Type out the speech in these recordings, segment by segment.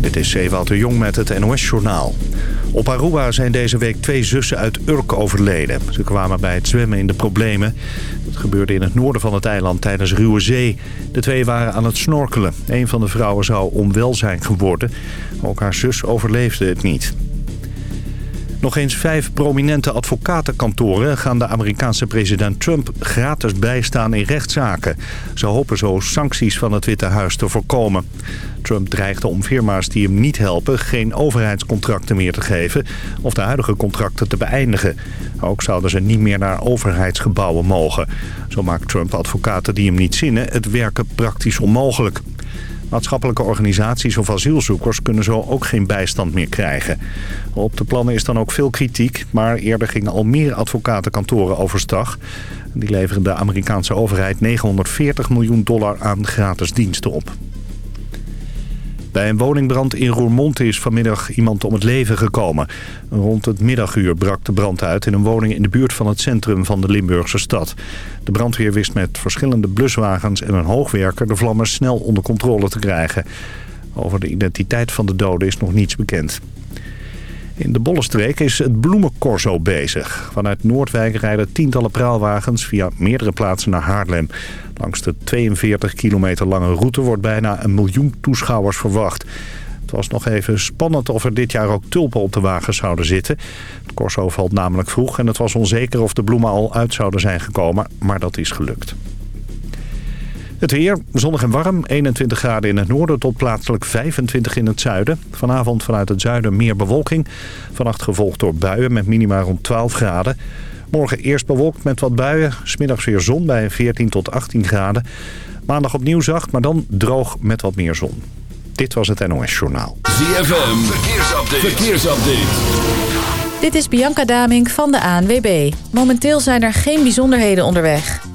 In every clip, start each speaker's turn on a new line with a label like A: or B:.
A: Dit is Ewout de Jong met het NOS-journaal. Op Aruba zijn deze week twee zussen uit Urk overleden. Ze kwamen bij het zwemmen in de problemen. Dat gebeurde in het noorden van het eiland tijdens ruwe zee. De twee waren aan het snorkelen. Een van de vrouwen zou onwel zijn geworden. Ook haar zus overleefde het niet. Nog eens vijf prominente advocatenkantoren gaan de Amerikaanse president Trump gratis bijstaan in rechtszaken. Ze hopen zo sancties van het Witte Huis te voorkomen. Trump dreigde om firma's die hem niet helpen geen overheidscontracten meer te geven of de huidige contracten te beëindigen. Ook zouden ze niet meer naar overheidsgebouwen mogen. Zo maakt Trump advocaten die hem niet zinnen het werken praktisch onmogelijk. Maatschappelijke organisaties of asielzoekers kunnen zo ook geen bijstand meer krijgen. Op de plannen is dan ook veel kritiek, maar eerder gingen al meer advocatenkantoren overstag. Die leveren de Amerikaanse overheid 940 miljoen dollar aan gratis diensten op. Bij een woningbrand in Roermond is vanmiddag iemand om het leven gekomen. Rond het middaguur brak de brand uit in een woning in de buurt van het centrum van de Limburgse stad. De brandweer wist met verschillende bluswagens en een hoogwerker de vlammen snel onder controle te krijgen. Over de identiteit van de doden is nog niets bekend. In de Bollenstreek is het bloemencorso bezig. Vanuit Noordwijk rijden tientallen praalwagens via meerdere plaatsen naar Haarlem. Langs de 42 kilometer lange route wordt bijna een miljoen toeschouwers verwacht. Het was nog even spannend of er dit jaar ook tulpen op de wagens zouden zitten. Het corso valt namelijk vroeg en het was onzeker of de bloemen al uit zouden zijn gekomen, maar dat is gelukt. Het weer, zonnig en warm, 21 graden in het noorden tot plaatselijk 25 in het zuiden. Vanavond vanuit het zuiden meer bewolking. Vannacht gevolgd door buien met minima rond 12 graden. Morgen eerst bewolkt met wat buien. Smiddags weer zon bij 14 tot 18 graden. Maandag opnieuw zacht, maar dan droog met wat meer zon. Dit was het NOS Journaal.
B: ZFM, verkeersupdate. verkeersupdate.
C: Dit is Bianca Damink van de ANWB. Momenteel zijn er geen bijzonderheden onderweg.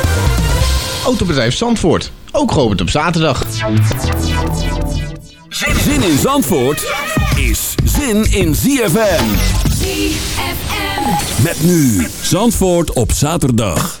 D: Autobedrijf Zandvoort, ook geopend op zaterdag.
B: Zin in Zandvoort is zin in ZFM.
E: ZFM.
B: Met nu Zandvoort op zaterdag.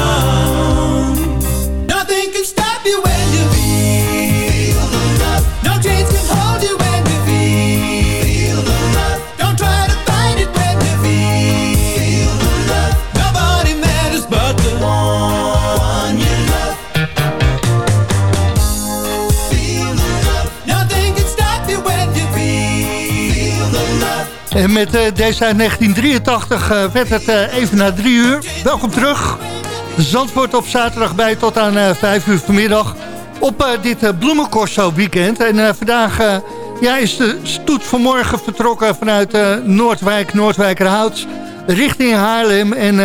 E: Met eh, deze uit 1983 eh, werd het eh, even na drie uur. Welkom terug. Zandvoort op zaterdag bij tot aan vijf uur vanmiddag. Op dit bloemencorso weekend. En vandaag is de stoet vanmorgen vertrokken vanuit Noordwijk, Noordwijkerhout. Richting Haarlem. En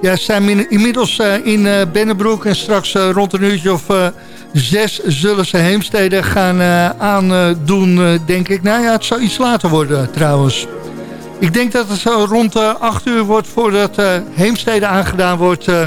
E: ja, zijn in- inmiddels in Bennebroek. En straks rond een uurtje of zes zullen ze Heemstede gaan aandoen, denk ik. Nou ja, het zou iets later worden trouwens. Ik denk dat het zo rond de 8 uur wordt voordat uh, Heemstede aangedaan wordt eh,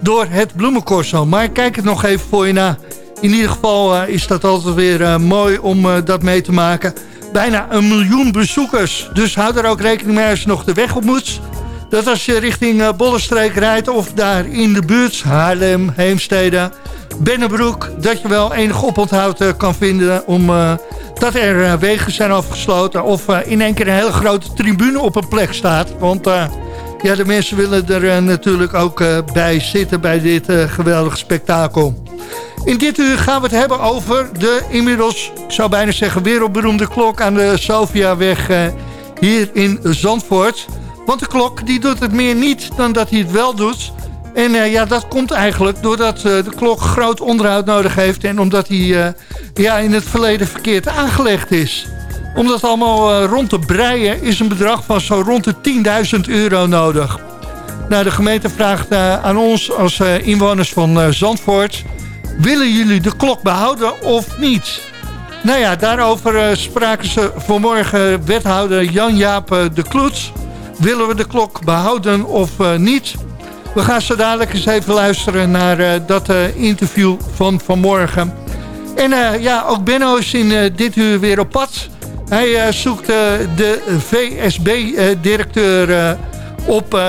E: door het bloemencorso. Maar kijk het nog even voor je na. In ieder geval eh, is dat altijd weer eh, mooi om eh, dat mee te maken. Bijna een miljoen bezoekers. Dus houd er ook rekening mee als je nog de weg op moet. Dat als je richting Bollenstreek rijdt of daar in de buurt, Haarlem, Heemstede, Bennebroek, dat je wel enig oponthoud kan vinden om dat er uh, wegen zijn afgesloten of in één keer een hele grote tribune op een plek staat. Want ja, de mensen willen er natuurlijk ook bij zitten bij dit geweldige spektakel. In dit uur gaan we het hebben over de inmiddels, ik zou bijna zeggen, wereldberoemde klok aan de Sofiaweg hier in Zandvoort. Want de klok die doet het meer niet dan dat hij het wel doet. En ja, dat komt eigenlijk doordat de klok groot onderhoud nodig heeft... en omdat hij ja, in het verleden verkeerd aangelegd is. Om dat allemaal rond te breien is een bedrag van zo rond de 10.000 euro nodig. Nou, de gemeente vraagt aan ons als inwoners van Zandvoort... willen jullie de klok behouden of niet? Nou ja, daarover spraken ze vanmorgen wethouder Jan-Jaap de Kloets... Willen we de klok behouden of niet? We gaan zo dadelijk eens even luisteren naar dat interview van vanmorgen. En ja, ook Benno is in dit uur weer op pad. Hij zoekt de VSB-directeur op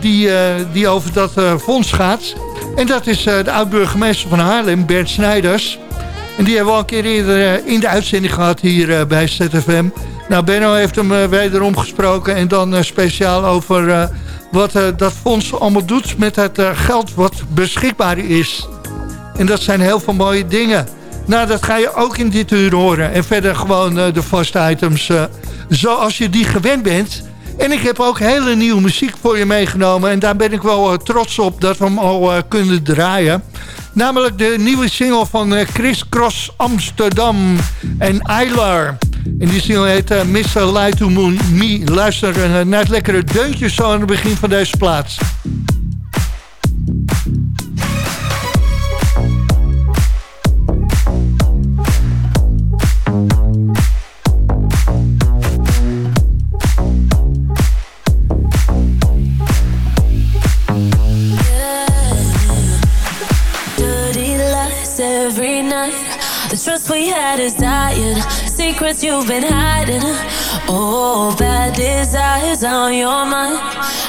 E: die, die over dat fonds gaat. En dat is de oud-burgemeester van Haarlem, Bert Snijders. En die hebben we al een keer eerder in de uitzending gehad hier bij ZFM... Nou, Benno heeft hem wederom gesproken en dan speciaal over wat dat fonds allemaal doet met het geld wat beschikbaar is. En dat zijn heel veel mooie dingen. Nou, dat ga je ook in dit uur horen. En verder gewoon de vaste items zoals je die gewend bent. En ik heb ook hele nieuwe muziek voor je meegenomen. En daar ben ik wel trots op dat we hem al kunnen draaien. Namelijk de nieuwe single van Chris Cross Amsterdam en Eilar. En die single heet Mr. Light to Moon Me. Luister naar het lekkere deuntje zo aan het begin van deze plaats.
F: Trust we had is dying. secrets you've been hiding. Oh, bad desires on your mind.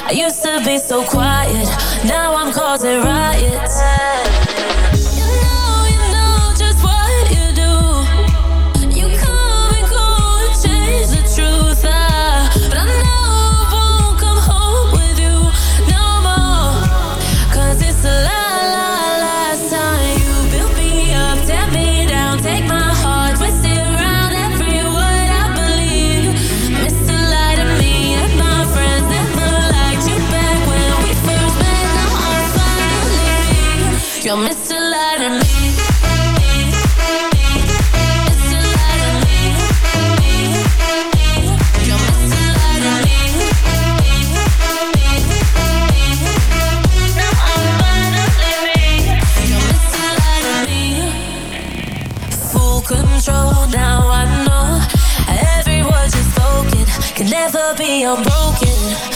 F: I used to be so quiet, now I'm causing riots. Never be unbroken.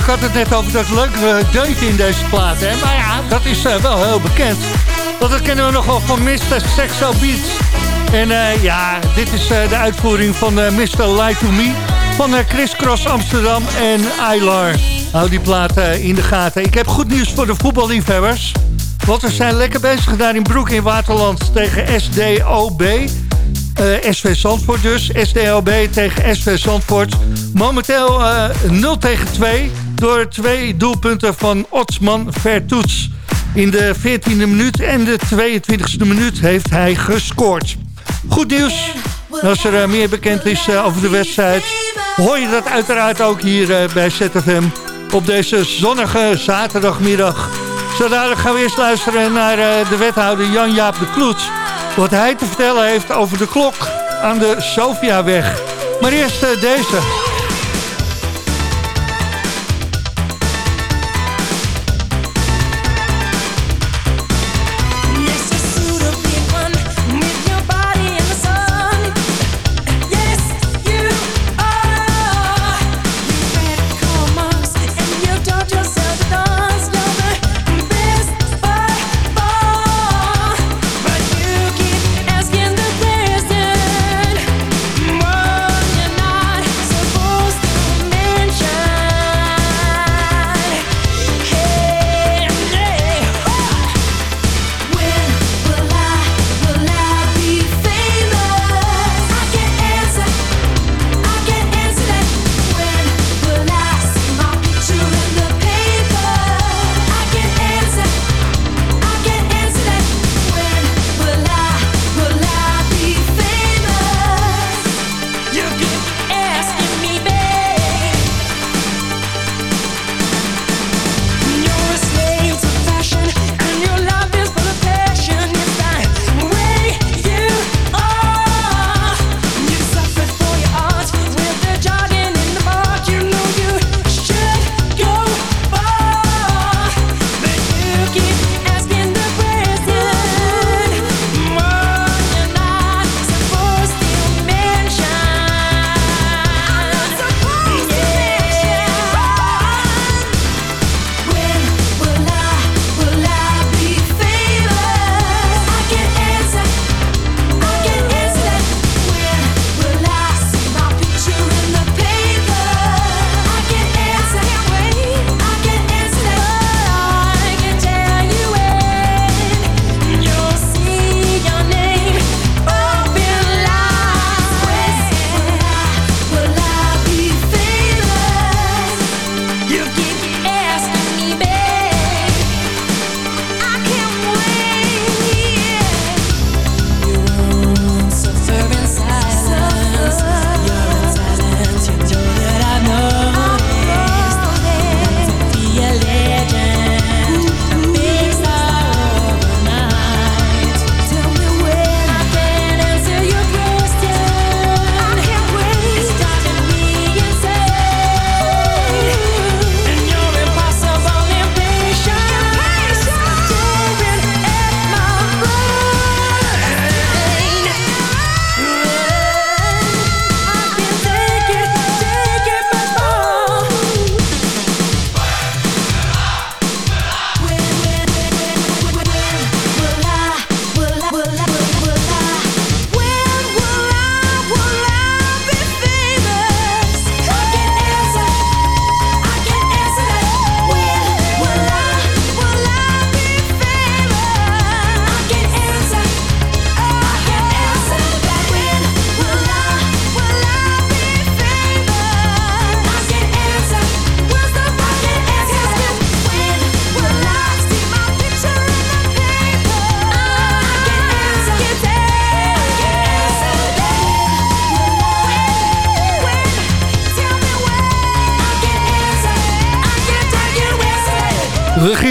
E: Ik had het net over dat leuke deuntje in deze plaat. Hè? Maar ja, dat is eh, wel heel bekend. Want dat kennen we nog wel van Mr. Sexo Beats. En eh, ja, dit is eh, de uitvoering van eh, Mr. Lie to Me... van eh, Chris Cross Amsterdam en Aylar. Hou die plaat eh, in de gaten. Ik heb goed nieuws voor de voetballiefhebbers. Want we zijn lekker bezig daar in Broek in Waterland tegen SDOB... Eh, SV Zandvoort dus. SDLB tegen SV Zandvoort. Momenteel eh 0 tegen 2. Door twee doelpunten van Otsman Vertoets. In de 14e minuut en de 22e minuut heeft hij gescoord. Goed nieuws. Als er eh, meer bekend is eh, over de wedstrijd... hoor je dat uiteraard ook hier eh, bij ZFM. Op deze zonnige zaterdagmiddag. Zodanig gaan we eerst luisteren naar de wethouder Jan-Jaap de Kloet wat hij te vertellen heeft over de klok aan de Sofiaweg. Maar eerst deze.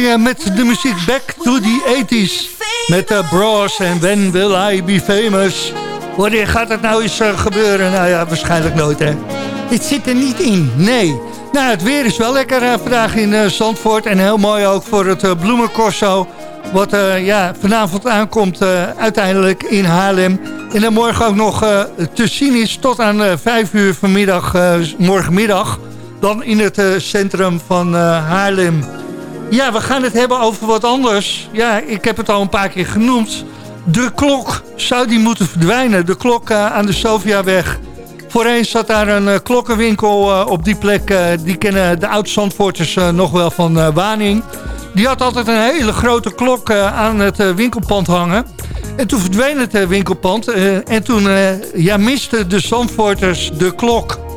E: Gingen met de muziek back to the 80s. Met de Bros en When Will I Be Famous. Wanneer gaat het nou eens eh, gebeuren? Nou ja, waarschijnlijk nooit, hè. Dit zit er niet in, nee. Nou, het weer is wel lekker eh, vandaag in eh, Zandvoort. En heel mooi ook voor het uh, bloemencorso. Wat eh, ja, vanavond aankomt eh, uiteindelijk in Haarlem. En dan morgen ook nog eh, te zien is tot aan eh 5 uur vanmiddag, eh, morgenmiddag. Dan in het eh, centrum van eh, Haarlem. Ja, we gaan het hebben over wat anders. Ja, ik heb het al een paar keer genoemd. De klok, zou die moeten verdwijnen? De klok eh, aan de Sofiaweg. Voorheen zat daar een eh, klokkenwinkel eh, op die plek. die kennen de oud-Zandvoorters nog wel van Waning. Die had altijd een hele grote klok aan het winkelpand hangen. En toen verdween het winkelpand. en toen ja, misten de Zandvoorters de klok.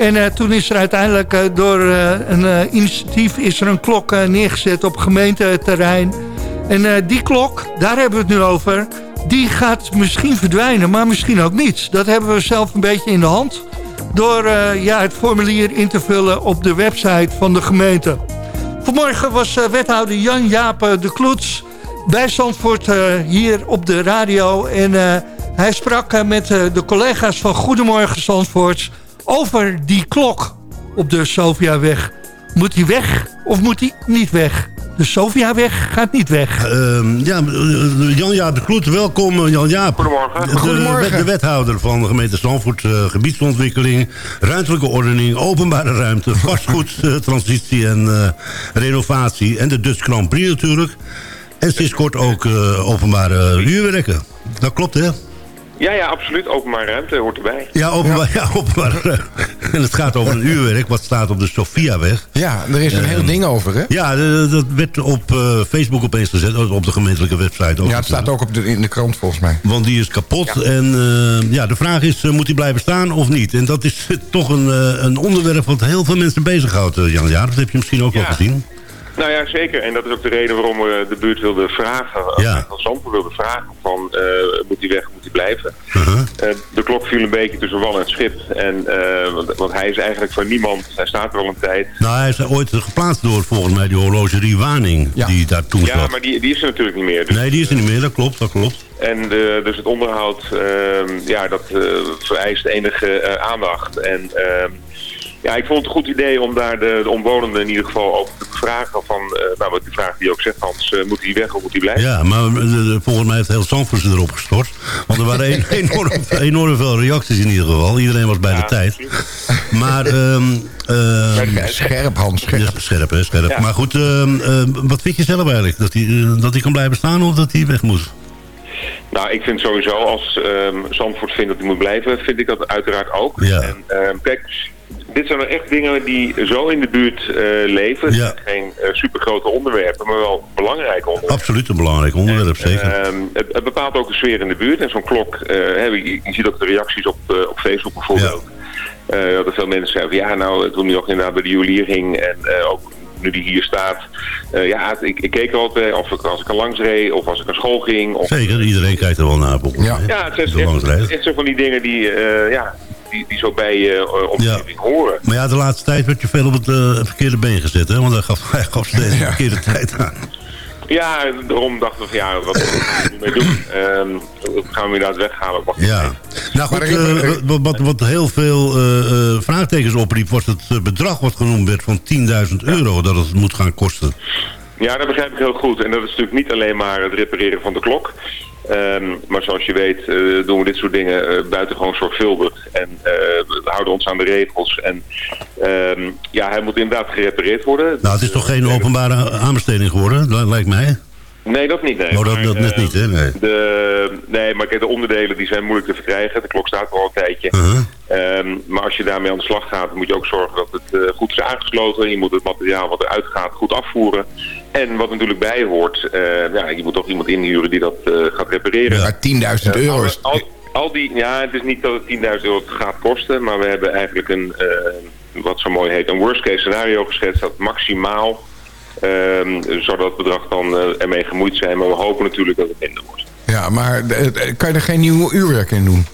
E: En eh, toen is er uiteindelijk eh, door eh, een initiatief is er een klok neergezet op gemeenteterrein. En die klok, daar hebben we het nu over, die gaat misschien verdwijnen, maar misschien ook niet. Dat hebben we zelf een beetje in de hand door ja, het formulier in te vullen op de website van de gemeente. Vanmorgen was wethouder Jan-Jaap de Kloets bij Zandvoort hier op de radio. En hij sprak met de collega's van Goedemorgen Zandvoort over die klok op de Sofiaweg. Moet die weg of moet die niet weg? De Sofiaweg gaat niet weg.
G: Ehm, ja, eh, Jan-Jaap de Kloet, welkom eh, Jan-Jaap.
H: Goedemorgen.
G: De,
H: Goedemorgen.
G: wet- de wethouder van de gemeente Zandvoort, eh, gebiedsontwikkeling, ruimtelijke ordening, openbare ruimte, vastgoedtransitie en eh, renovatie. En de Dutch Grand Prix natuurlijk. En sinds kort ook eh, openbare huurwerken. Dat klopt hè?
H: Ja, ja, absoluut. Openbare ruimte hoort erbij.
G: Ja, openbaar, ja. openbaar. eh, en het gaat over een uurwerk wat staat op de Sofiaweg.
I: Ja, er is een heel ding over, hè?
G: Ja, dat werd op eh, Facebook opeens gezet, op de gemeentelijke website. Ook
I: Ja, het staat ook op de, in de krant volgens mij.
G: Want die is kapot. En eh, ja, de vraag is, eh, moet die blijven staan of niet? En dat is toch een, eh, een onderwerp wat heel veel mensen bezighoudt, Jan. Ja, dat heb je misschien ook wel
H: Ja.
G: gezien.
H: Nou ja, zeker. En dat is ook de reden waarom we de buurt wilden vragen.
G: Ja.
H: Van Zandvoort wilden vragen van, eh, moet die weg, moet die blijven?
G: Uh-huh.
H: Eh, de klok viel een beetje tussen wal en schip. En, eh, want, want hij is eigenlijk van niemand. Hij staat er al een tijd.
G: Nou, hij is ooit geplaatst door volgens mij die horlogerie Waning,
I: Ja.
G: die daar toen
H: Ja,
G: zat.
H: maar die, die is er natuurlijk niet meer. Dus,
G: Nee, die is er niet meer, dat klopt, dat klopt.
H: En eh, dus het onderhoud, ehm, ja, dat eh, vereist enige eh, aandacht. En ehm, ja, ik vond het een goed idee om daar de, de omwonenden in ieder geval over te bevragen. Van, eh, nou, wat die vraag die je ook zegt, Hans, eh, moet die weg of moet die blijven?
G: Ja, maar eh, de- volgens mij heeft heel Zandvoort ze erop gestort. Want er waren een- enorm, enorm veel reacties in ieder geval. Iedereen was bij de tijd. Maar, ehm ehm,
I: Scherp, Hans, scherp.
G: ja, scherp, hè, scherp.
H: Ja.
G: Maar goed, ehm, wat vind je zelf eigenlijk? Dat hij dat hij kan blijven staan of dat hij weg moet?
H: Nou, ik vind sowieso, als ehm Zandvoort vindt dat hij moet blijven, vind ik dat uiteraard ook.
G: Ja.
H: En kijk, dit zijn nou echt dingen die zo in de buurt eh, leven.
G: Ja.
H: zijn geen eh, supergrote onderwerpen, maar wel belangrijke onderwerpen.
G: Absoluut een belangrijk onderwerp, zeker.
H: Ehm, het, het bepaalt ook de sfeer in de buurt. En zo'n klok, eh, hè, je, je ziet ook de reacties op, eh, op Facebook bijvoorbeeld. Eh, dat er veel mensen zeiden van ja, nou, toen hij nog inderdaad bij de juwelier ging en eh, ook nu die hier staat. eh, ja, ik, ik keek er altijd, of ik, als ik er langs reed, of als ik naar school ging. Of,
G: Zeker, iedereen kijkt er wel naar.
I: Ja.
H: ja, het
G: langs
H: echt, zo van die dingen die, eh, ja, die, die zo bij je uh, omgeving horen.
G: Maar ja, de laatste tijd werd je veel op het eh, verkeerde been gezet, hè? Want hij gaf, hij gaf steeds de verkeerde tijd aan.
H: Ja, daarom dachten we van ja, wat gaan we nu mee doen? Ehm, gaan we inderdaad weghalen? Wacht
G: Ja. Nou goed, eh, wat, wat, wat heel veel eh, eh, vraagtekens opriep... was het eh, bedrag wat genoemd werd van 10.000 euro... dat het moet gaan kosten.
H: Ja, dat begrijp ik heel goed. En dat is natuurlijk niet alleen maar het repareren van de klok. Ehm, maar zoals je weet eh, doen we dit soort dingen eh, buitengewoon zorgvuldig. En eh, we houden ons aan de regels. En ehm, ja, hij moet inderdaad gerepareerd worden.
G: Nou, het is toch geen openbare aanbesteding geworden, li- lijkt mij?
H: Nee, dat niet. Nee.
G: Oh, dat,
H: Maar,
G: net niet, hè? Nee.
H: De, nee, maar kijk, de onderdelen die zijn moeilijk te verkrijgen. De klok staat er al een tijdje.
G: Uh-huh.
H: Ehm, maar als je daarmee aan de slag gaat, moet je ook zorgen dat het eh, goed is aangesloten. Je moet het materiaal wat eruit gaat goed afvoeren. En wat natuurlijk bij hoort, eh, ja, je moet toch iemand inhuren die dat eh, gaat repareren.
I: Maar 10.000
H: Eh,
I: euro
H: al-
I: is...
H: Al, al die, ja, het is niet dat het 10.000 euro gaat kosten, maar we hebben eigenlijk een, wat zo mooi heet, een worst case scenario geschetst dat maximaal, ehm zou dat bedrag dan eh, ermee gemoeid zijn. Maar we hopen natuurlijk dat het minder wordt.
I: Ja, maar eh, eh, kan je er geen nieuw uurwerk in doen?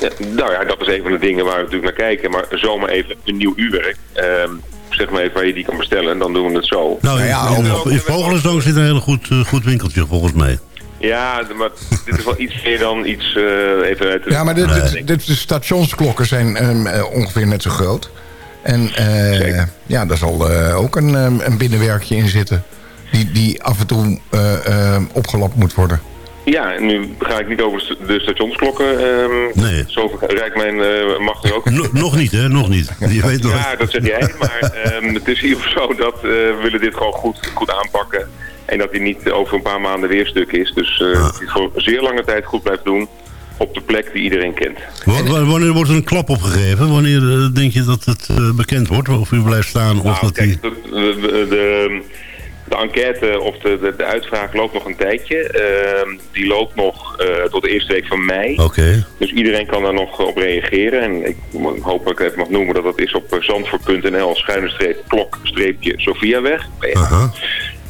H: Ja, nou ja, dat is een van de dingen waar we natuurlijk naar kijken. Maar zomaar even een nieuw uurwerk. ehm, zeg maar even waar je die kan bestellen en dan doen we het zo.
G: Nou, in,
I: ja,
G: in,
H: ook-
G: in Vogelenzang zit een heel goed, goed winkeltje volgens mij.
H: Ja, maar dit is wel iets meer dan iets eh, even uit de...
I: Ja, maar de, de,
H: Nee.
I: de, de stationsklokken zijn ehm, eh, ongeveer net zo groot. En eh, ja, daar zal eh, ook een, ehm, een binnenwerkje in zitten. Die, die af en toe eh, ehm, opgelapt moet worden.
H: Ja, en nu ga ik niet over de stationsklokken. ehm
G: Nee.
H: Zo rijkt mijn eh, macht nu ook.
G: No- nog niet, hè? Nog niet. Je weet nog.
H: Ja, dat zeg jij. Maar ehm, het is hier zo dat eh, we willen dit gewoon goed, goed aanpakken. En dat hij niet over een paar maanden weer stuk is. Dus eh, dat hij het voor zeer lange tijd goed blijft doen. Op de plek die iedereen kent.
G: Wa- wa- Wanneer wordt er een klap opgegeven? Wanneer eh, denk je dat het eh, bekend wordt? Of u blijft staan? Of
H: Nou,
G: dat die...
H: kijk, de, de, de, de enquête of de, de, de uitvraag loopt nog een tijdje. Ehm, die loopt nog eh, tot de eerste week van mei.
G: Oké.
H: Dus iedereen kan daar nog op reageren. En ik hoop dat ik het even mag noemen dat dat is op zandvoort.nl schuine streep klok streepje Sofiaweg.
G: Aha.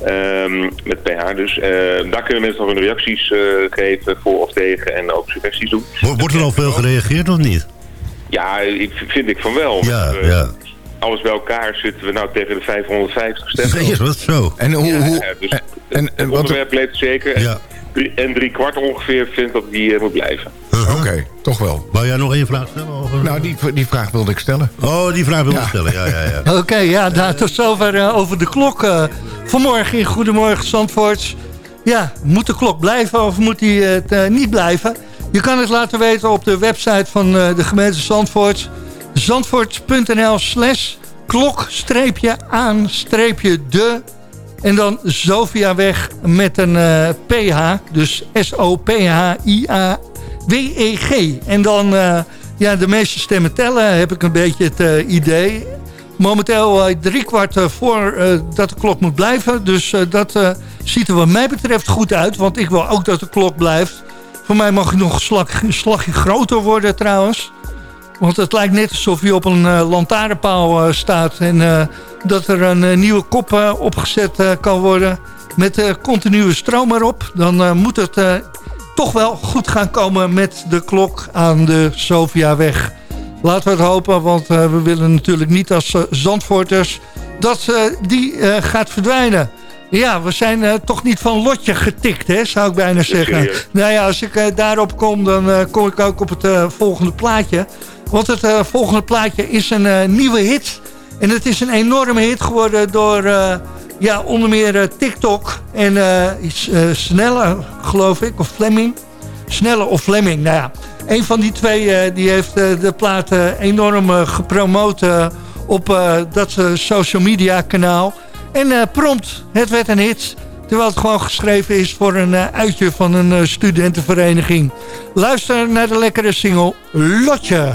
H: Ehm, met PH dus. Eh, daar kunnen mensen nog hun reacties eh, geven voor of tegen en ook suggesties doen.
G: Wo- Wordt er al veel gereageerd of niet?
H: Ja, ik, vind ik van wel.
G: Ja,
H: Want, eh,
G: ja.
H: Alles bij elkaar zitten we nou tegen de 550 stemmen.
G: Zeg, wat zo?
I: En hoe...
H: Ja,
I: hoe
H: ja, dus
I: en, en,
H: het onderwerp leeft zeker.
G: Ja.
H: En drie kwart ongeveer vindt dat die eh, moet blijven.
I: Oké, toch wel.
G: Wou jij nog één vraag stellen? Over...
I: Nou, die, die vraag wilde ik stellen.
G: Oh, die vraag wil ik
I: Ja.
G: stellen. Ja, ja, ja.
E: Oké, ja, nou, tot zover over de klok. eh, vanmorgen in Goedemorgen Zandvoort. Ja, moet de klok blijven of moet die het eh, niet blijven? Je kan het laten weten op de website van eh, de gemeente Zandvoort. Zandvoort.nl slash klok-aan-de en dan Sofiaweg met een eh, PH. Dus S-O-P-H-I-A-W-E-G. En dan, eh, ja, de meeste stemmen tellen, heb ik een beetje het eh, idee. Momenteel eh, drie kwart eh, voor eh, dat de klok moet blijven. Dus dat ziet er wat mij betreft goed uit. Want ik wil ook dat de klok blijft. Voor mij mag hij nog een, slag, slagje groter worden trouwens. Want het lijkt net alsof hij op een eh, lantaarnpaal staat. En dat er een nieuwe kop opgezet kan worden. Met continue stroom erop. Dan moet het toch wel goed gaan komen met de klok aan de Sofiaweg. Laten we het hopen, want eh, we willen natuurlijk niet als eh, Zandvoorters... dat eh, die gaat verdwijnen. Ja, we zijn toch niet van lotje getikt, hè, zou ik bijna zeggen. Nou ja, als ik daarop kom, dan kom ik ook op het volgende plaatje. Want het volgende plaatje is een nieuwe hit. En het is een enorme hit geworden door ja, onder meer TikTok. En eh, is, eh, Snelle, geloof ik, of Fleming. Snelle of Fleming, nou ja. Een van die twee eh, die heeft eh, de plaat eh, enorm gepromoot op dat social media kanaal. En prompt, het werd een hit. Terwijl het gewoon geschreven is voor een uitje van een studentenvereniging. Luister naar de lekkere single Lotje.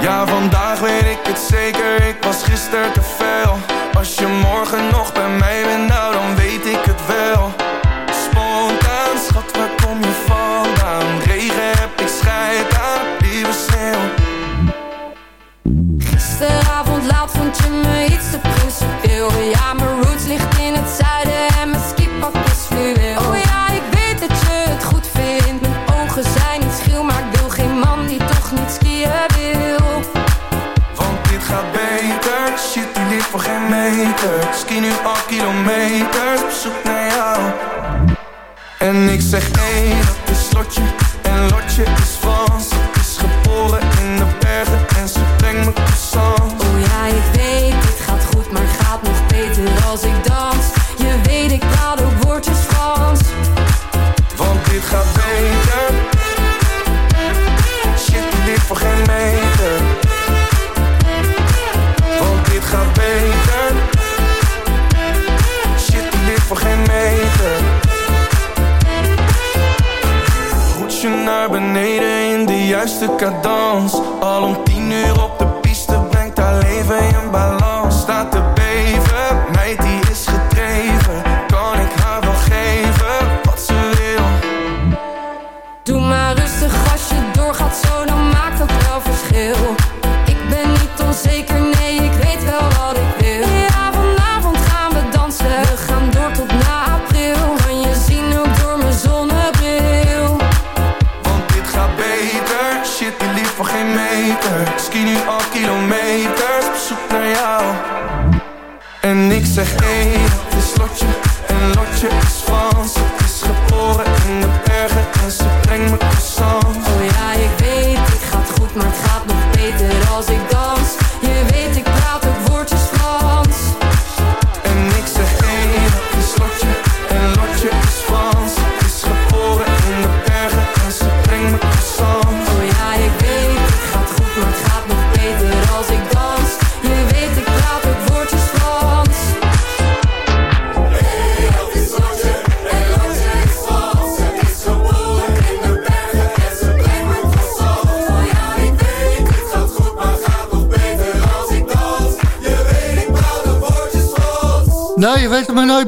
J: Ja, vandaag weet ik het zeker, ik was gisteren te veel Als je morgen nog bij mij bent, nou dan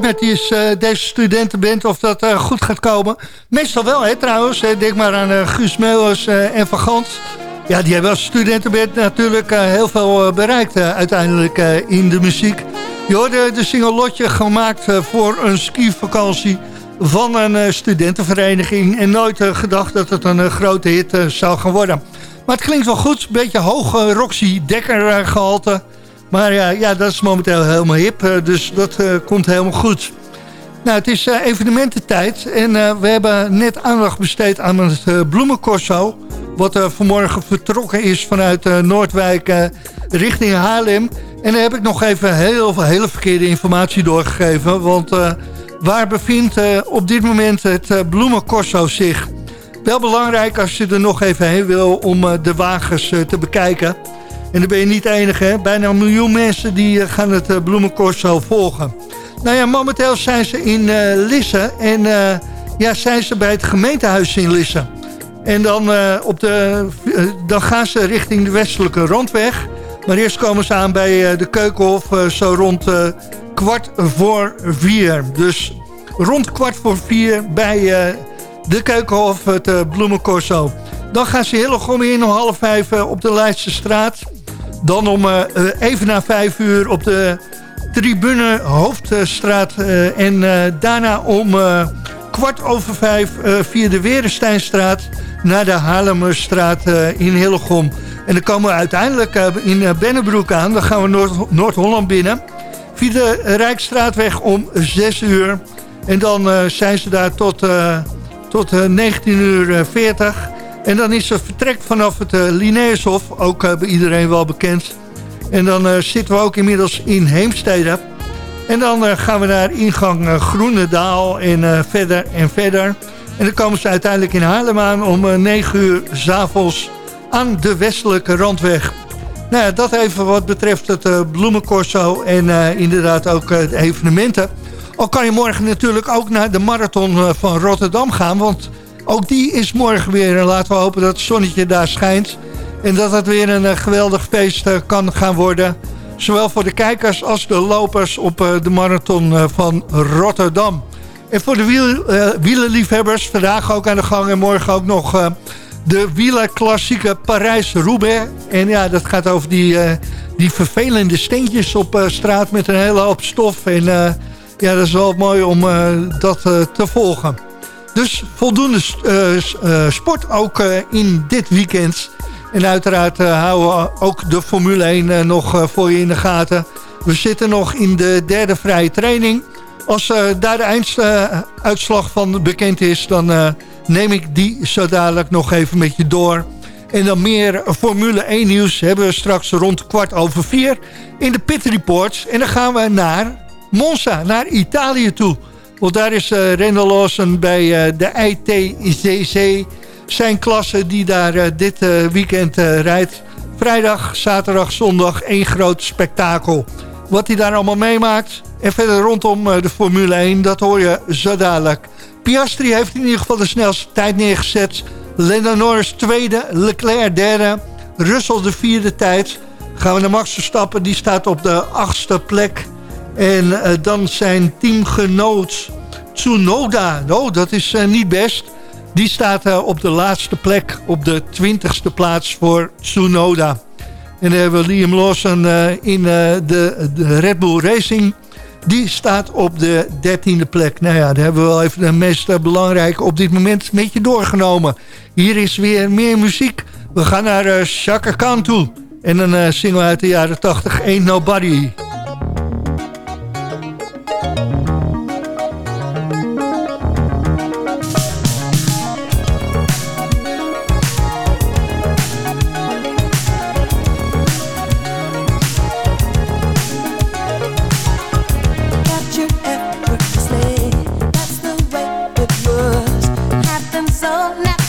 E: nooit met die, eh, deze studentenband of dat eh, goed gaat komen. Meestal wel, hè, trouwens. Eh, denk maar aan Guus Meeuwers eh, en Van Gans. Ja, die hebben als studentenband natuurlijk heel veel bereikt uiteindelijk in de muziek. Je hoorde de single Lotje gemaakt voor een skivakantie van een studentenvereniging. En nooit gedacht dat het een grote hit zou gaan worden. Maar het klinkt wel goed. Een beetje hoog Roxy Dekker eh, gehalte. Maar ja, ja, dat is momenteel helemaal hip. eh, dus dat eh, komt helemaal goed. Nou, het is evenemententijd. En we hebben net aandacht besteed aan het bloemencorso. Wat vanmorgen vertrokken is vanuit Noordwijk richting Haarlem. En daar heb ik nog even heel veel hele verkeerde informatie doorgegeven. Want waar bevindt op dit moment het bloemencorso zich? Wel belangrijk als je er nog even heen wil om de wagens te bekijken. En dan ben je niet de enige, hè? Bijna een miljoen mensen die eh, gaan het uh, bloemencorso volgen. Nou ja, momenteel zijn ze in eh, Lisse. En eh, ja, zijn ze bij het gemeentehuis in Lisse. En dan, eh, op de, eh, dan gaan ze richting de westelijke rondweg. Maar eerst komen ze aan bij eh, de Keukenhof eh, zo rond eh, kwart voor vier. Dus rond kwart voor vier bij eh, de Keukenhof, het uh, Bloemencorso. Dan gaan ze Hillegom in om half vijf eh, op de Leidse straat. Dan om eh, eh, even na vijf uur op de tribune Hoofdstraat. eh, en daarna om kwart over vijf via de Werensteinstraat naar de Haarlemmerstraat in Hillegom. En dan komen we uiteindelijk in Bennebroek aan. Dan gaan we Noord- Noord-Holland binnen. Via de Rijksstraatweg om 6 uur. En dan zijn ze daar tot, tot eh, 19 uur eh, 40. En dan is er vertrek vanaf het eh, Linnaeushof. Ook eh, bij iedereen wel bekend. En dan eh, zitten we ook inmiddels in Heemstede. En dan eh, gaan we naar ingang Groenendaal en verder en verder. En dan komen ze uiteindelijk in Haarlem aan om eh, 9 uur s'avonds aan de westelijke randweg. Nou ja, dat even wat betreft het bloemencorso en inderdaad ook de evenementen. Al kan je morgen natuurlijk ook naar de marathon van Rotterdam gaan, want ook die is morgen weer. En laten we hopen dat het zonnetje daar schijnt. En dat het weer een eh, geweldig feest eh, kan gaan worden. Zowel voor de kijkers als de lopers op eh, de marathon van Rotterdam. En voor de wiel, wielerliefhebbers, vandaag ook aan de gang en morgen ook nog eh, de wielerklassieke Parijs-Roubaix. En ja, dat gaat over die, die vervelende steentjes op straat met een hele hoop stof. En ja, dat is wel mooi om dat te volgen. Dus voldoende eh, eh, sport ook eh, in dit weekend. En uiteraard houden we ook de Formule 1 eh, nog voor je in de gaten. We zitten nog in de derde vrije training. Als daar de einduitslag van bekend is... dan neem ik die zo dadelijk nog even met je door. En dan meer Formule 1 nieuws hebben we straks rond kwart over vier... in de Pit Reports. En dan gaan we naar Monza, naar Italië toe. Want daar is uh, Lawson bij uh, de ITCC. Zijn klasse die daar uh, dit weekend rijdt. Vrijdag, zaterdag, zondag één groot spektakel. Wat hij daar allemaal meemaakt. En verder rondom de Formule 1, dat hoor je zo dadelijk. Piastri heeft in ieder geval de snelste tijd neergezet. Lando Norris tweede, Leclerc derde. Russell de vierde tijd. Gaan we naar Max Verstappen, die staat op de achtste plek. En uh, dan zijn teamgenoot Tsunoda. Oh, dat is uh, niet best. Die staat uh, op de laatste plek. Op de twintigste plaats voor Tsunoda. En dan hebben we Liam Lawson in de, Red Bull Racing. Die staat op de dertiende plek. Nou ja, daar hebben we wel even de meest belangrijke op dit moment met je doorgenomen. Hier is weer meer muziek. We gaan naar Chaka Khan toe. En een eh, single uit de jaren 80, Ain't Nobody.
K: So naturally.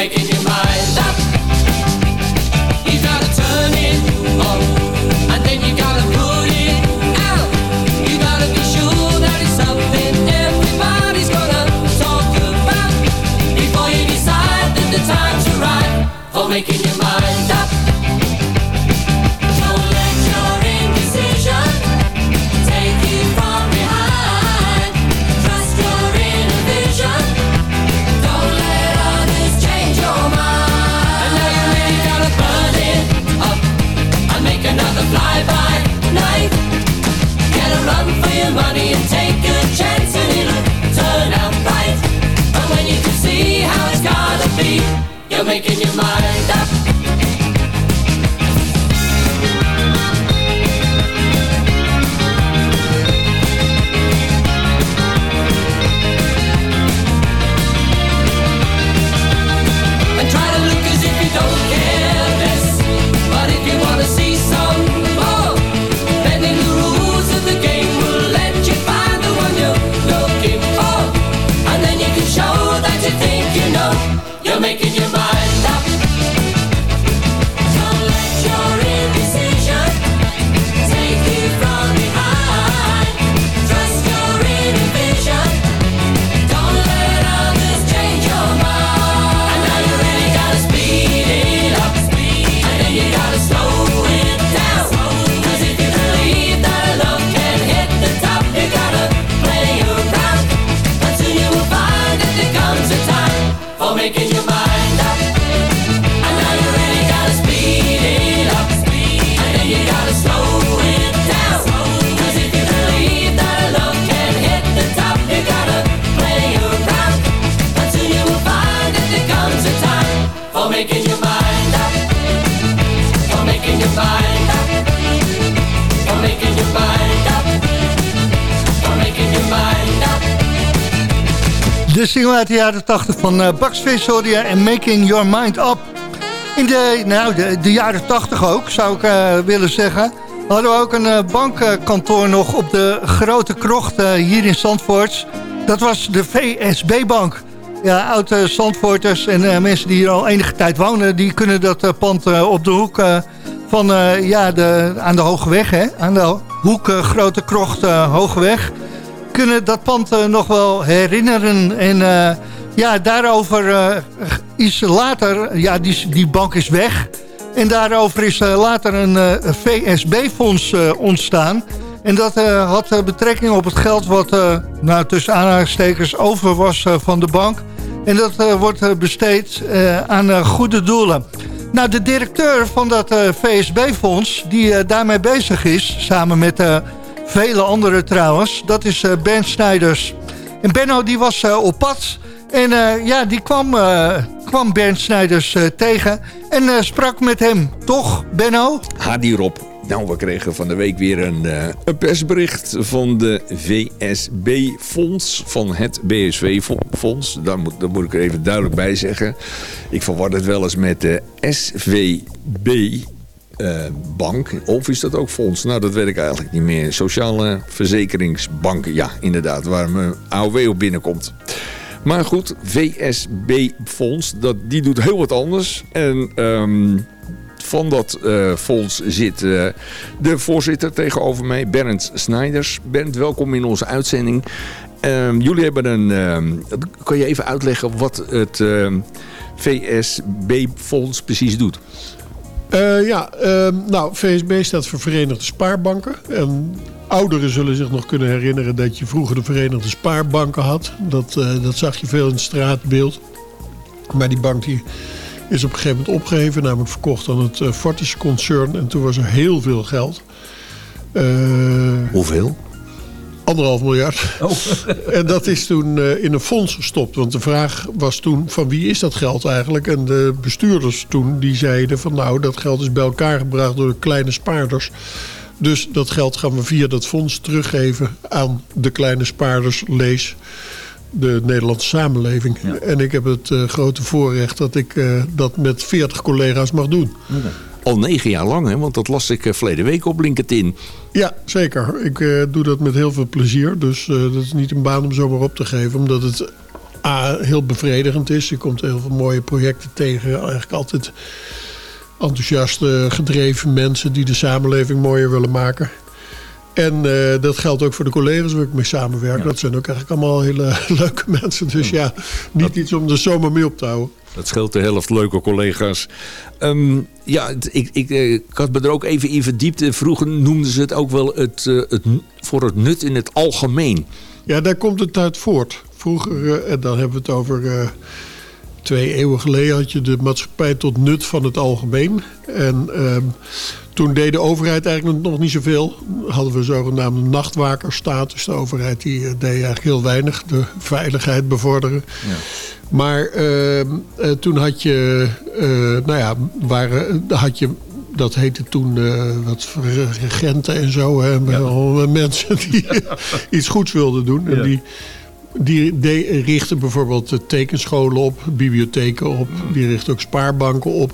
J: Making your mind
E: De single uit de jaren 80 van uh, Bucks Visoria en Making Your Mind Up. In de, nou, de, de jaren 80 ook, zou ik uh, willen zeggen... hadden we ook een uh, bankkantoor nog op de Grote Krocht hier in Zandvoort. Dat was de VSB-bank. Ja, oude Zandvoorters en mensen die hier al enige tijd wonen... die kunnen dat pand op de hoek van, ja, de, aan de Hogeweg... Hè? aan de hoek Grote Krocht Hogeweg kunnen dat pand uh, nog wel herinneren. En uh, ja, daarover uh, is later, ja, die, die bank is weg. En daarover is later een VSB-fonds ontstaan. En dat had betrekking op het geld wat nou, tussen aanhalingstekens over was van de bank. En dat wordt besteed aan goede doelen. Nou, de directeur van dat VSB-fonds, die daarmee bezig is, samen met vele anderen trouwens. Dat is uh, Ben Snijders. En Benno die was uh, op pad. En uh, ja, die kwam, kwam Bernd Snijders tegen en sprak met hem. Toch, Benno?
L: Hadi Rob. Nou, we kregen van de week weer een, een persbericht van de VSB-fonds, van het BSV-fonds. Daar moet, daar moet ik er even duidelijk bij zeggen. Ik verwar het wel eens met de SVB uh, bank. Of is dat ook fonds? Nou, dat weet ik eigenlijk niet meer. Sociale verzekeringsbanken, ja, inderdaad. Waar mijn AOW op binnenkomt. Maar goed, VSB-fonds, die doet heel wat anders. En um, van dat uh, fonds zit uh, de voorzitter tegenover mij, Bernd Snijders. Bernd, welkom in onze uitzending. Um, jullie hebben een... Um, kan je even uitleggen wat het VSB-fonds precies doet?
M: Uh, ja, uh, nou, VSB staat voor Verenigde Spaarbanken. En ouderen zullen zich nog kunnen herinneren dat je vroeger de Verenigde Spaarbanken had. Dat, uh, dat zag je veel in het straatbeeld. Maar die bank die is op een gegeven moment opgeheven, namelijk verkocht aan het Fortis Concern. En toen was er heel veel geld.
L: Hoeveel?
M: Anderhalf miljard. Oh. en dat is toen uh, in een fonds gestopt. Want de vraag was toen van wie is dat geld eigenlijk? En de bestuurders toen die zeiden van nou dat geld is bij elkaar gebracht door de kleine spaarders. Dus dat geld gaan we via dat fonds teruggeven aan de kleine spaarders. Lees de Nederlandse samenleving. Ja. En ik heb het uh, grote voorrecht dat ik uh, dat met 40 collega's mag doen.
L: Okay. Al negen jaar lang, hè? want dat las ik uh, verleden week op LinkedIn.
M: Ja, zeker. Ik uh, doe dat met heel veel plezier. Dus uh, dat is niet een baan om zomaar op te geven. Omdat het A, heel bevredigend is. Je komt heel veel mooie projecten tegen. Eigenlijk altijd enthousiaste, gedreven mensen... die de samenleving mooier willen maken. En uh, dat geldt ook voor de collega's waar ik mee samenwerk. Ja. Dat zijn ook eigenlijk allemaal hele leuke mensen. Dus ja, niet dat... iets om er zomaar mee op te houden.
L: Dat scheelt de helft leuke collega's. Um, ja, ik, ik, ik, had me er ook even in verdiept. Vroeger noemden ze het ook wel het, uh, het, voor het nut in het algemeen.
M: Ja, daar komt het uit voort. Vroeger, en dan hebben we het over twee eeuwen geleden... had je de maatschappij tot nut van het algemeen. En um, toen deed de overheid eigenlijk nog niet zoveel. Hadden we zogenaamde nachtwakerstatus. De overheid die deed eigenlijk heel weinig. De veiligheid bevorderen. Ja. Maar uh, uh, toen had je, uh, nou ja, waren, had je, dat heette toen wat regenten en zo. Hè, ja. mensen die iets goeds wilden doen. Ja. En die, die richten bijvoorbeeld tekenscholen op, bibliotheken op. Die richten ook spaarbanken op.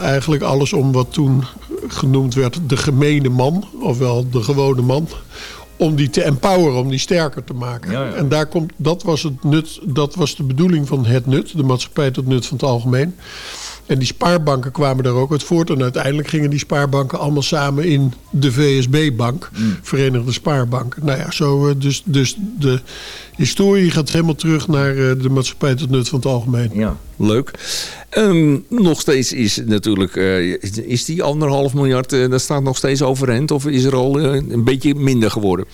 M: eigenlijk alles om wat toen genoemd werd de gemene man, ofwel de gewone man om die te empoweren, om die sterker te maken. Ja, ja. En daar komt, dat was het nut, dat was de bedoeling van het nut, de maatschappij tot nut van het algemeen. En die spaarbanken kwamen daar ook uit voort. En uiteindelijk gingen die spaarbanken allemaal samen in de VSB-bank. Mm. Verenigde Spaarbanken. Nou ja, zo, dus, dus de historie gaat helemaal terug naar de maatschappij tot nut van het algemeen.
L: Ja, leuk. Um, nog steeds is natuurlijk, uh, is die anderhalf miljard, uh, dat staat nog steeds overeind? Of is er al uh, een beetje minder geworden?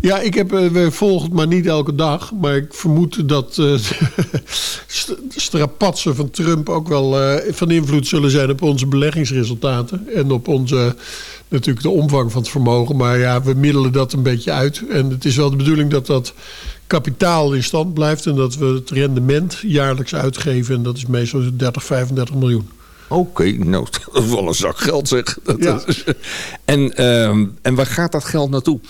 M: Ja, ik heb, we volgen het maar niet elke dag. Maar ik vermoed dat uh, strapatsen van Trump ook wel uh, van invloed zullen zijn op onze beleggingsresultaten. En op onze, natuurlijk de omvang van het vermogen. Maar ja, we middelen dat een beetje uit. En het is wel de bedoeling dat dat kapitaal in stand blijft. En dat we het rendement jaarlijks uitgeven. En dat is meestal 30, 35 miljoen.
L: Oké, okay, nou, dat is wel een zak geld zeg. Dat ja. is, en, uh, en waar gaat dat geld naartoe?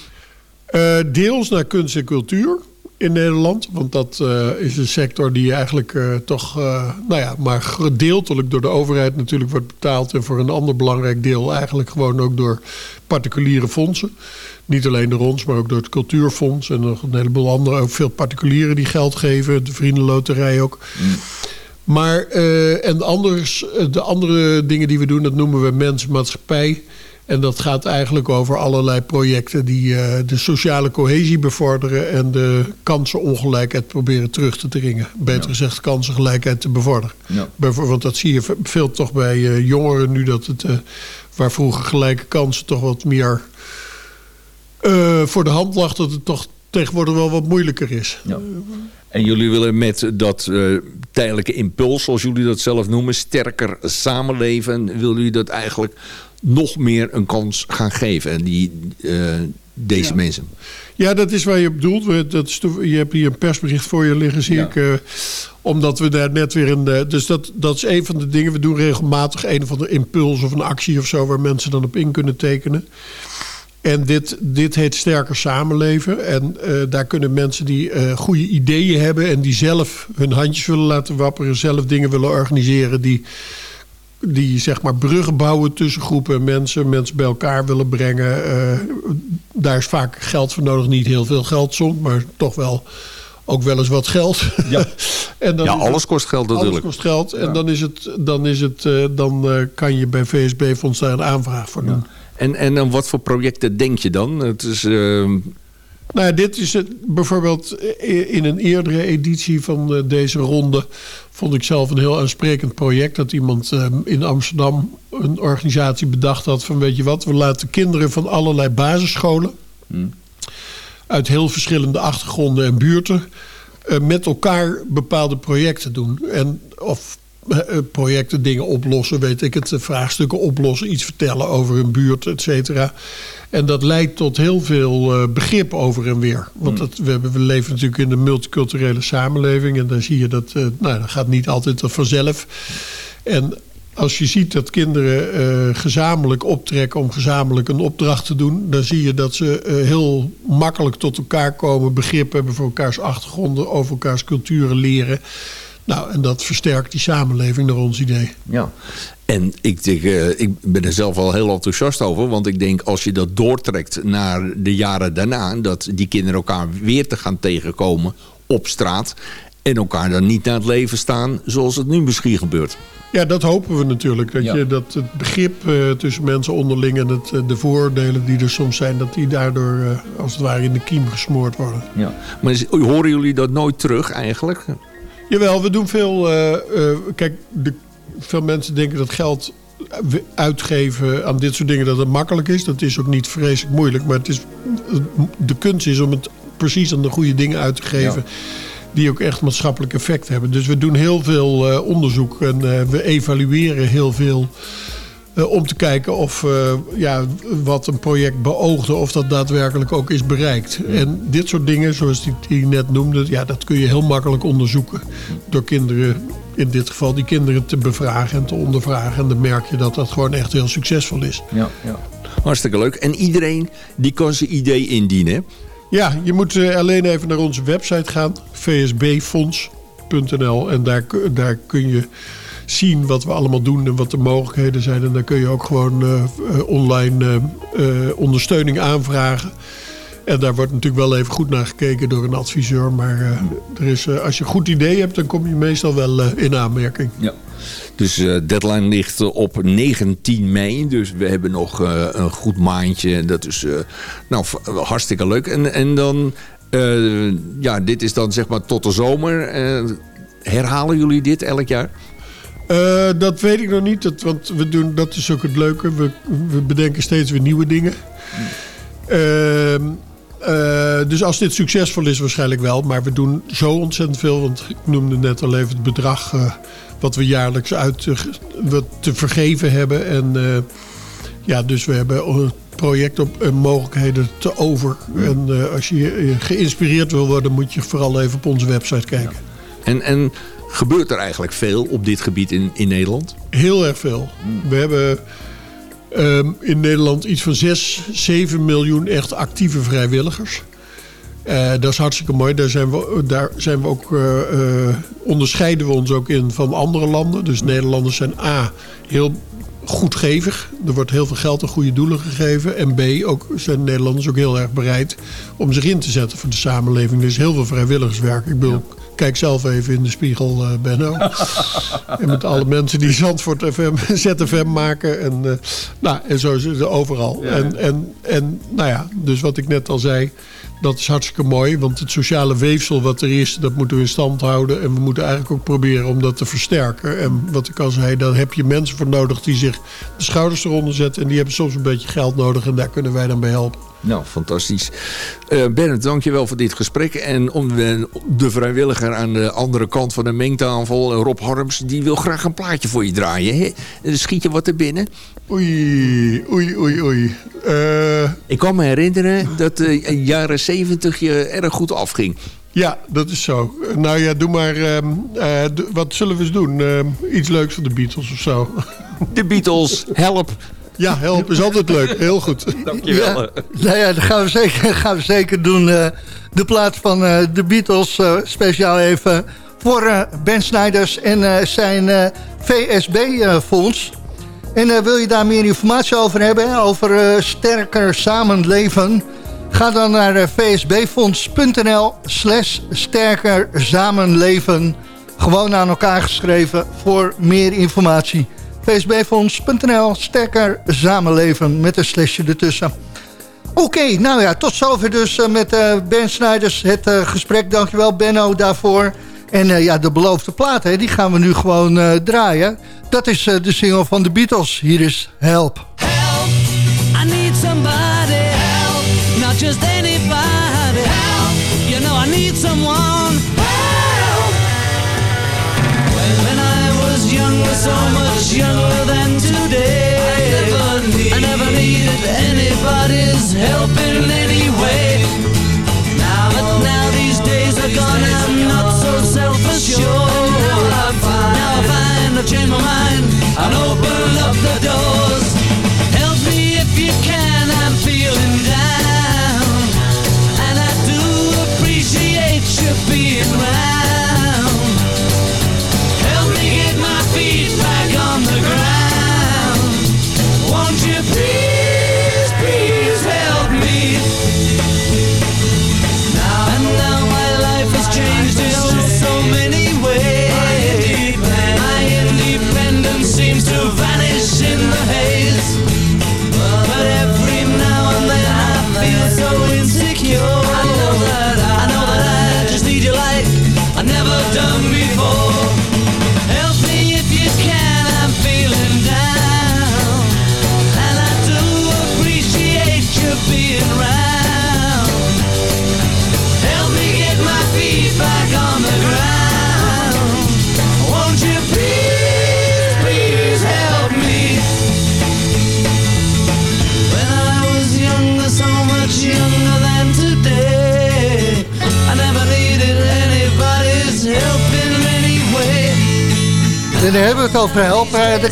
M: Uh, deels naar kunst en cultuur. in Nederland. Want dat eh, is een sector die eigenlijk eh, toch, eh, nou ja, maar gedeeltelijk door de overheid natuurlijk wordt betaald. En voor een ander belangrijk deel eigenlijk gewoon ook door particuliere fondsen. Niet alleen door ons, maar ook door het Cultuurfonds en nog een heleboel andere. Ook veel particulieren die geld geven. De Vriendenloterij ook. Maar, eh, en anders, de andere dingen die we doen, dat noemen we mens-maatschappij. En dat gaat eigenlijk over allerlei projecten die eh, de sociale cohesie bevorderen en de kansenongelijkheid proberen terug te dringen. Beter gezegd, kansengelijkheid te bevorderen.
L: Ja.
M: Bijvoorbeeld, Want dat zie je ve- veel toch bij eh, jongeren nu, dat het, eh, waar vroeger gelijke kansen toch wat meer voor de hand lag, dat het toch tegenwoordig wel wat moeilijker is.
L: Ja. En jullie willen met dat tijdelijke impuls, zoals jullie dat zelf noemen, sterker samenleven, willen jullie dat eigenlijk nog meer een kans gaan geven, en die, eh, deze
M: Ja.
L: mensen?
M: Ja, dat is waar je op bedoelt. We- Dat is de- je hebt hier een persbericht voor je liggen, zie
L: Ja.
M: ik. eh, omdat we daar net weer een... dus dat, dat is een van de dingen. We doen regelmatig een of andere impuls of een actie of zo... waar mensen dan op in kunnen tekenen. En dit, dit heet Sterker Samenleven. En eh, daar kunnen mensen die eh, goede ideeën hebben... en die zelf hun handjes willen laten wapperen... zelf dingen willen organiseren die die zeg maar bruggen bouwen tussen groepen en mensen, mensen bij elkaar willen brengen. Eh, daar is vaak geld voor nodig, niet heel veel geld soms, maar toch wel ook wel eens wat geld.
L: Ja,
M: en dan
L: ja
M: het-
L: alles kost geld natuurlijk.
M: Alles kost geld en dan, is het, dan, is het, eh, dan eh, kan je bij VSB-fonds daar een aanvraag voor doen.
L: En, en aan wat voor projecten denk je dan? Het is, eh,
M: Nou, dit is het, bijvoorbeeld i- in een eerdere editie van eh, deze ronde... vond ik zelf een heel aansprekend project... dat iemand eh, in Amsterdam een organisatie bedacht had van... weet je wat, we laten kinderen van allerlei basisscholen... uit heel verschillende achtergronden en buurten... eh, met elkaar bepaalde projecten doen. En, of eh, eh, projecten, dingen oplossen, weet ik het, eh, vraagstukken oplossen, iets vertellen over hun buurt, et cetera. En dat leidt tot heel veel eh, begrip over en weer. Want dat, we, hebben- we leven natuurlijk in een multiculturele samenleving en daar zie je dat, eh, nou, dat gaat niet altijd vanzelf. En als je ziet dat kinderen eh, gezamenlijk optrekken om gezamenlijk een opdracht te doen, dan zie je dat ze heel makkelijk tot elkaar komen, begrip hebben voor elkaars achtergronden, over elkaars culturen leren. Nou, en dat versterkt die samenleving naar ons idee.
L: Ja. En ik, denk, eh, ik ben er zelf al heel enthousiast over. Want ik denk als je dat doortrekt naar de jaren daarna... dat die kinderen elkaar weer te gaan tegenkomen op straat... en elkaar dan niet naar het leven staan zoals het nu misschien gebeurt.
M: Ja, dat hopen we natuurlijk. Dat,
L: Ja.
M: je, dat het begrip eh, tussen mensen onderling en het, eh, de vooroordelen die er soms zijn... dat die daardoor als het ware in de kiem gesmoord worden.
L: Ja. Maar horen jullie dat nooit terug eigenlijk?
M: Jawel, we doen veel. eh, eh, kijk, de, veel mensen denken dat geld uitgeven aan dit soort dingen dat het makkelijk is. Dat is ook niet vreselijk moeilijk. Maar het is, de kunst is om het precies aan de goede dingen uit te geven. Die ook echt maatschappelijk effect hebben. Dus we doen heel veel eh, onderzoek en we evalueren heel veel. Eh, om te kijken of eh, ja, wat een project beoogde, of dat daadwerkelijk ook is bereikt. En dit soort dingen, zoals die, die net noemde, ja, dat kun je heel makkelijk onderzoeken. Door kinderen, in dit geval die kinderen te bevragen en te ondervragen. En dan merk je dat dat gewoon echt heel succesvol is.
L: Ja, ja. Hartstikke leuk. En iedereen die kan zijn idee indienen.
M: Ja, je moet eh, alleen even naar onze website gaan, vsbfonds.nl. En daar, daar kun je zien wat we allemaal doen en wat de mogelijkheden zijn. En daar kun je ook gewoon eh, eh, online eh, ondersteuning aanvragen. En daar wordt natuurlijk wel even goed naar gekeken door een adviseur. Maar er is, als je een goed idee hebt, dan kom je meestal wel in aanmerking.
L: Ja. Dus deadline ligt op 19 mei. Dus we hebben nog een goed maandje. Dat is nou, hartstikke leuk. En, en dan, ja, dit is dan zeg maar tot de zomer. Herhalen jullie dit elk jaar?
M: Eh, dat weet ik nog niet, dat, want we doen, dat is ook het leuke. We, we bedenken steeds weer nieuwe dingen. Ehm, eh, dus als dit succesvol is, waarschijnlijk wel. Maar we doen zo ontzettend veel. Want ik noemde net al even het bedrag eh, wat we jaarlijks uit wat te vergeven hebben. En ja, dus we hebben een project op eh, mogelijkheden te over. En als je geïnspireerd wil worden, moet je vooral even op onze website kijken.
L: En, en gebeurt er eigenlijk veel op dit gebied in, in Nederland?
M: Heel erg veel. We hebben ehm, in Nederland iets van 6, 7 miljoen echt actieve vrijwilligers. Eh, dat is hartstikke mooi. Daar zijn we, daar zijn we ook, eh, eh, onderscheiden we ons ook in van andere landen. Dus Nederlanders zijn A, heel goedgevig. Er wordt heel veel geld aan goede doelen gegeven. En B, ook zijn Nederlanders ook heel erg bereid om zich in te zetten voor de samenleving. Er is heel veel vrijwilligerswerk. Ik bedoel, kijk zelf even in de spiegel, eh, Benno. en met alle mensen die Zandvoort FM, ZFM maken. En, eh, nou, en zo is het overal.
N: Ja.
M: En, en, en nou ja, dus wat ik net al zei, dat is hartstikke mooi. Want het sociale weefsel wat er is, dat moeten we in stand houden. En we moeten eigenlijk ook proberen om dat te versterken. En wat ik al zei, daar heb je mensen voor nodig die zich de schouders eronder zetten. En die hebben soms een beetje geld nodig. En daar kunnen wij dan bij helpen.
L: Nou, fantastisch. Eh Bernard, dankjewel voor dit gesprek. En om de, vrijwilliger aan de andere kant van de mengtafel, eh, Rob Harms, die wil graag een plaatje voor je draaien. Hè? Dan schiet je wat er binnen.
M: Oei, oei, oei, oei. Eh,
L: Ik kan me herinneren dat de jaren zeventig je erg goed afging.
M: Ja, dat is zo. Nou ja, doe maar. ehm, eh, wat zullen we eens doen? Ehm, iets leuks van de Beatles of zo.
L: De Beatles, help.
M: Ja, help is altijd leuk. Heel goed.
L: Dankjewel.
E: Ja, nou ja, dat gaan we zeker, gaan we zeker doen. eh, de plaat van eh, de Beatles, eh, speciaal even voor Ben Snijders en zijn VSB-fonds. en wil je daar meer informatie over hebben, over sterker samenleven... ga dan naar vsbfonds.nl slash sterker samenleven. Gewoon aan elkaar geschreven voor meer informatie. vsbfonds.nl sterker samenleven met een slashje ertussen. Oké, nou ja, tot zover dus eh, met eh, Ben Snijders het eh, gesprek. Dankjewel Benno daarvoor. En ja, de beloofde plaat, hè, die gaan we nu gewoon draaien. Dat is de single van de Beatles. Hier is Help.
J: I need somebody help, not just anybody help. You know I need someone help. When, I was younger, so younger than today, I never, needed anybody's help in any way. Now, but now these days are gone, I'm not so self-assured. Now I find, now I find I've changed my mind and open up the doors.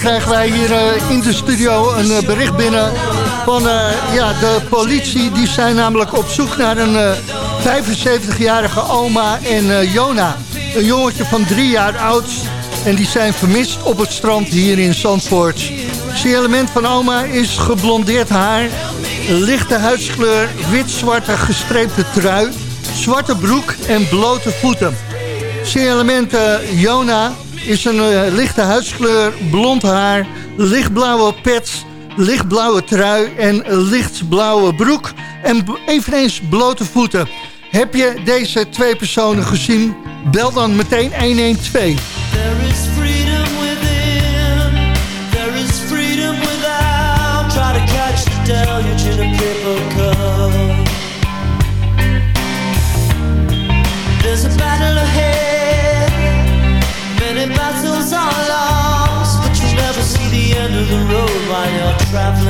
E: Krijgen wij hier eh, in de studio een eh, bericht binnen van eh, ja, de politie. Die zijn namelijk op zoek naar een eh, 75-jarige oma en Jona. Een jongetje van drie jaar oud. En die zijn vermist op het strand hier in Zandvoort. Signalement van oma is geblondeerd haar, lichte huidskleur, wit-zwarte gestreepte trui, zwarte broek en blote voeten. Signalement Jona is een eh, lichte huidskleur, blond haar, lichtblauwe pet, lichtblauwe trui en lichtblauwe broek. En eveneens blote voeten. Heb je deze twee personen gezien? Bel dan meteen 112.
J: traffic.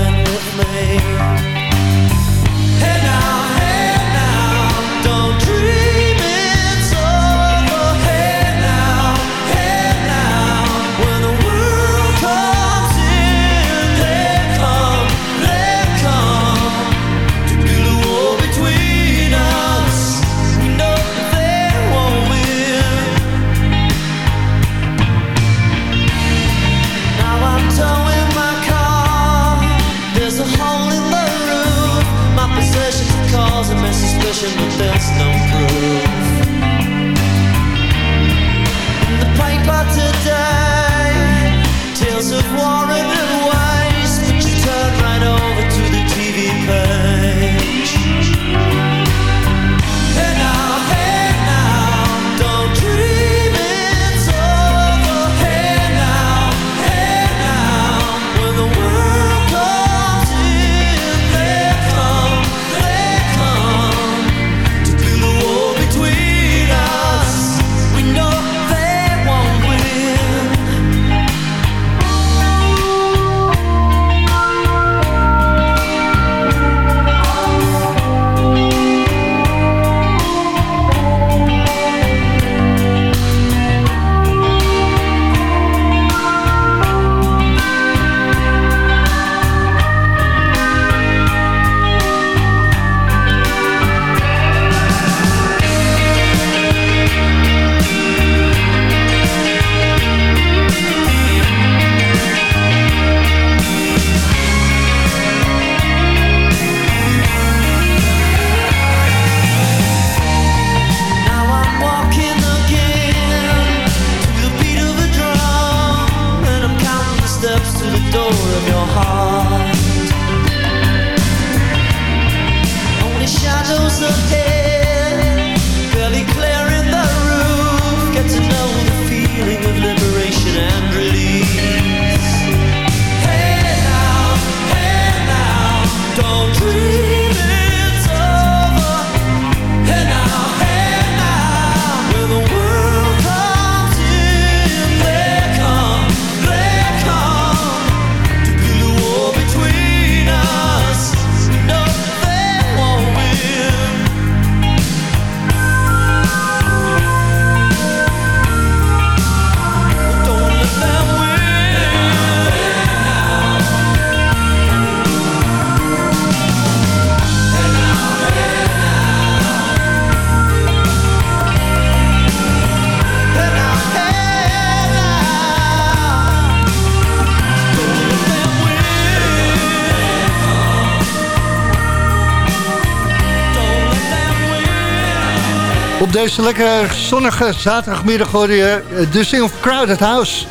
E: Op deze lekker zonnige zaterdagmiddag hoor je de single van Crowded House.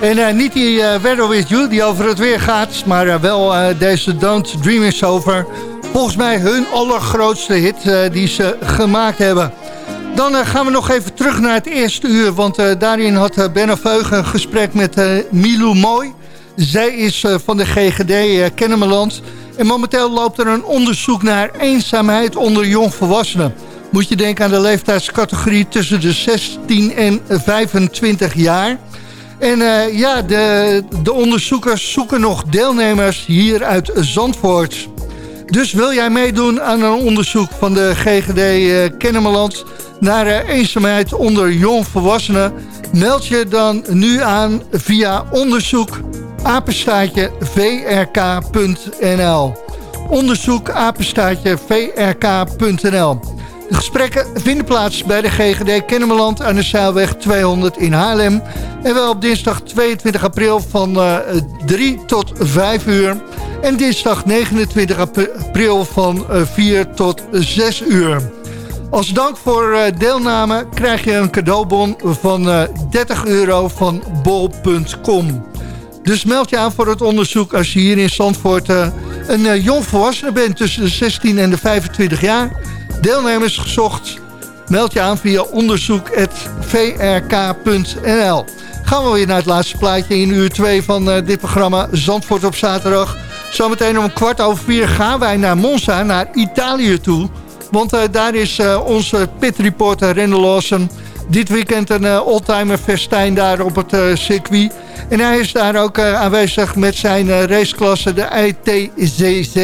E: En eh, niet die Weather With You die over het weer gaat, maar eh, wel deze Don't Dream Is Over. Volgens mij hun allergrootste hit die ze gemaakt hebben. Dan gaan we nog even terug naar het eerste uur, want daarin had uh, Benno Veugen een gesprek met Milou Mooi. Zij is van de GGD Kennemerland. En momenteel loopt er een onderzoek naar eenzaamheid onder jongvolwassenen. Moet je denken aan de leeftijdscategorie tussen de 16 en 25 jaar. En eh, ja, de, de onderzoekers zoeken nog deelnemers hier uit Zandvoort. Dus wil jij meedoen aan een onderzoek van de GGD eh, Kennemerland... naar eh, eenzaamheid onder jongvolwassenen... meld je dan nu aan via onderzoek apenstaatje vrk.nl. Onderzoek vrk.nl. De gesprekken vinden plaats bij de GGD Kennemerland aan de Zeilweg 200 in Haarlem. En wel op dinsdag 22 april van eh 3 tot 5 uur. En dinsdag 29 april van eh 4 tot 6 uur. Als dank voor eh, deelname krijg je een cadeaubon van eh 30 euro van bol.com. Dus meld je aan voor het onderzoek als je hier in Zandvoort eh, een eh, jong volwassene bent tussen de 16 en de 25 jaar. Deelnemers gezocht. Meld je aan via onderzoek.vrk.nl. Gaan we weer naar het laatste plaatje in uur 2 van eh, dit programma Zandvoort op zaterdag. Zometeen om kwart over vier gaan wij naar Monza, naar Italië toe. Want eh, daar is eh, onze pitreporter Rendel Lawson dit weekend een oldtimer festijn daar op het circuit. En hij is daar ook aanwezig met zijn raceklasse, de ITCC.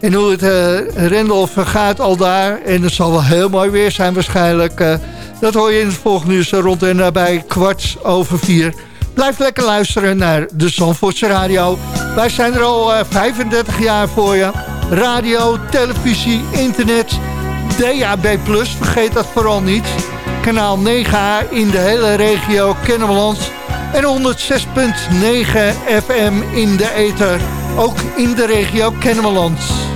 E: En hoe het eh Rendel vergaat al daar, en het zal wel heel mooi weer zijn waarschijnlijk... eh, dat hoor je in het volgende uur rond en nabij kwart over vier. Blijf lekker luisteren naar de Zandvoortse Radio. Wij zijn er al eh, 35 jaar voor je. Radio, televisie, internet, DAB+, vergeet dat vooral niet. Kanaal 9A in de hele regio Kennemerland. En 106.9 FM in de ether, ook in de regio Kennemerland.